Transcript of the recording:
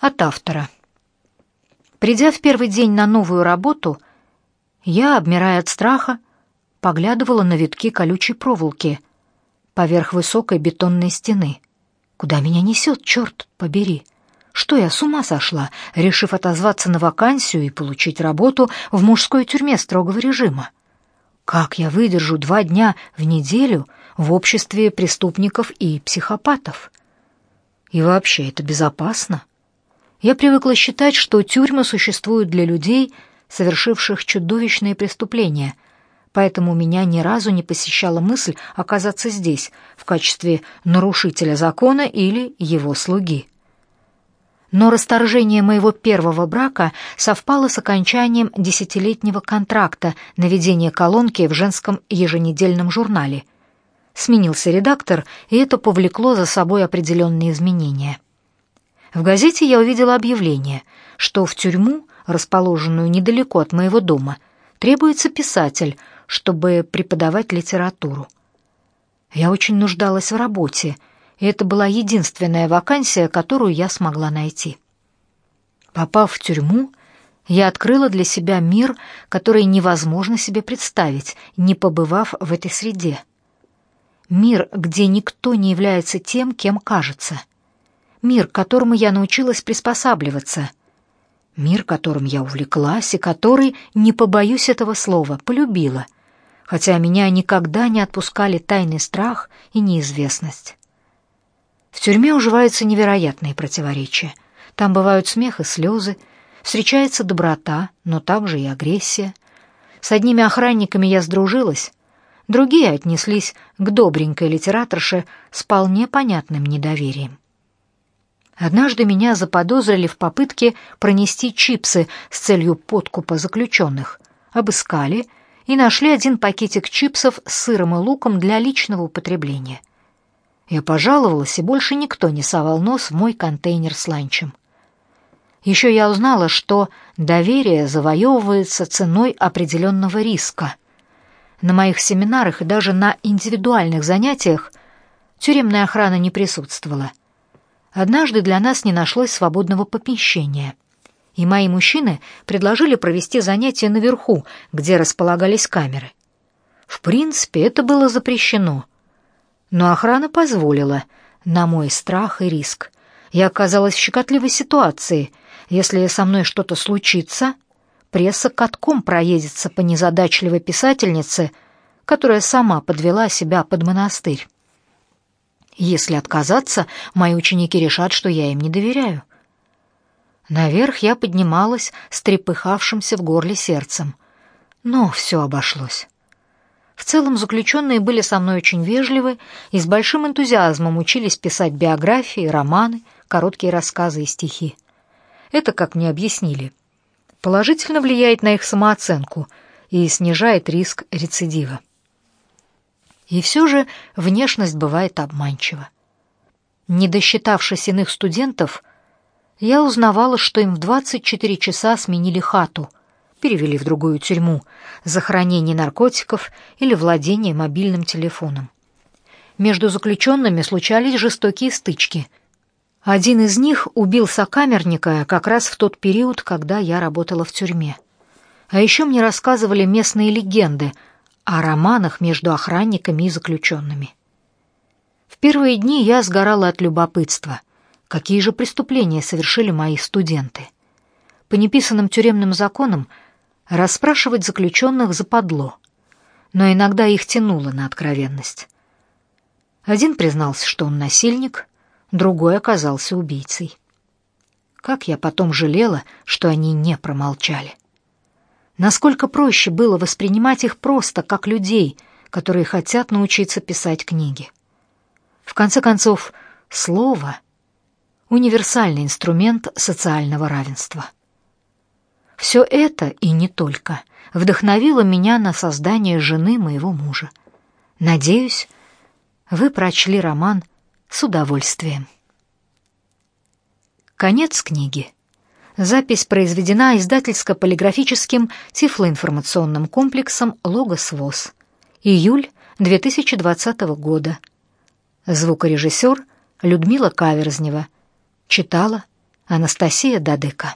От автора. Придя в первый день на новую работу, я, обмирая от страха, поглядывала на витки колючей проволоки поверх высокой бетонной стены. Куда меня несет, черт побери? Что я с ума сошла, решив отозваться на вакансию и получить работу в мужской тюрьме строгого режима? Как я выдержу два дня в неделю в обществе преступников и психопатов? И вообще, это безопасно? Я привыкла считать, что тюрьмы существуют для людей, совершивших чудовищные преступления, поэтому меня ни разу не посещала мысль оказаться здесь в качестве нарушителя закона или его слуги. Но расторжение моего первого брака совпало с окончанием десятилетнего контракта на ведение колонки в женском еженедельном журнале. Сменился редактор, и это повлекло за собой определенные изменения. В газете я увидела объявление, что в тюрьму, расположенную недалеко от моего дома, требуется писатель, чтобы преподавать литературу. Я очень нуждалась в работе, и это была единственная вакансия, которую я смогла найти. Попав в тюрьму, я открыла для себя мир, который невозможно себе представить, не побывав в этой среде. Мир, где никто не является тем, кем кажется — мир, к которому я научилась приспосабливаться, мир, которым я увлеклась и который, не побоюсь этого слова, полюбила, хотя меня никогда не отпускали тайный страх и неизвестность. В тюрьме уживаются невероятные противоречия. Там бывают смех и слезы, встречается доброта, но также и агрессия. С одними охранниками я сдружилась, другие отнеслись к добренькой литераторше с вполне понятным недоверием. Однажды меня заподозрили в попытке пронести чипсы с целью подкупа заключенных. Обыскали и нашли один пакетик чипсов с сыром и луком для личного употребления. Я пожаловалась, и больше никто не совал нос в мой контейнер с ланчем. Еще я узнала, что доверие завоевывается ценой определенного риска. На моих семинарах и даже на индивидуальных занятиях тюремная охрана не присутствовала. Однажды для нас не нашлось свободного помещения, и мои мужчины предложили провести занятия наверху, где располагались камеры. В принципе, это было запрещено, но охрана позволила, на мой страх и риск. Я оказалась в щекотливой ситуации. Если со мной что-то случится, пресса катком проедется по незадачливой писательнице, которая сама подвела себя под монастырь. Если отказаться, мои ученики решат, что я им не доверяю. Наверх я поднималась с трепыхавшимся в горле сердцем. Но все обошлось. В целом заключенные были со мной очень вежливы и с большим энтузиазмом учились писать биографии, романы, короткие рассказы и стихи. Это, как мне объяснили, положительно влияет на их самооценку и снижает риск рецидива. И все же внешность бывает обманчива. Не досчитавшись иных студентов, я узнавала, что им в 24 часа сменили хату, перевели в другую тюрьму за хранение наркотиков или владение мобильным телефоном. Между заключенными случались жестокие стычки. Один из них убил сокамерника как раз в тот период, когда я работала в тюрьме. А еще мне рассказывали местные легенды — о романах между охранниками и заключенными. В первые дни я сгорала от любопытства. Какие же преступления совершили мои студенты? По неписанным тюремным законам расспрашивать заключенных западло, но иногда их тянуло на откровенность. Один признался, что он насильник, другой оказался убийцей. Как я потом жалела, что они не промолчали. Насколько проще было воспринимать их просто как людей, которые хотят научиться писать книги. В конце концов, слово — универсальный инструмент социального равенства. Все это, и не только, вдохновило меня на создание жены моего мужа. Надеюсь, вы прочли роман с удовольствием. Конец книги. Запись произведена издательско-полиграфическим тифлоинформационным комплексом «Логос ВОЗ». Июль 2020 года. Звукорежиссер Людмила Каверзнева. Читала Анастасия Дадыка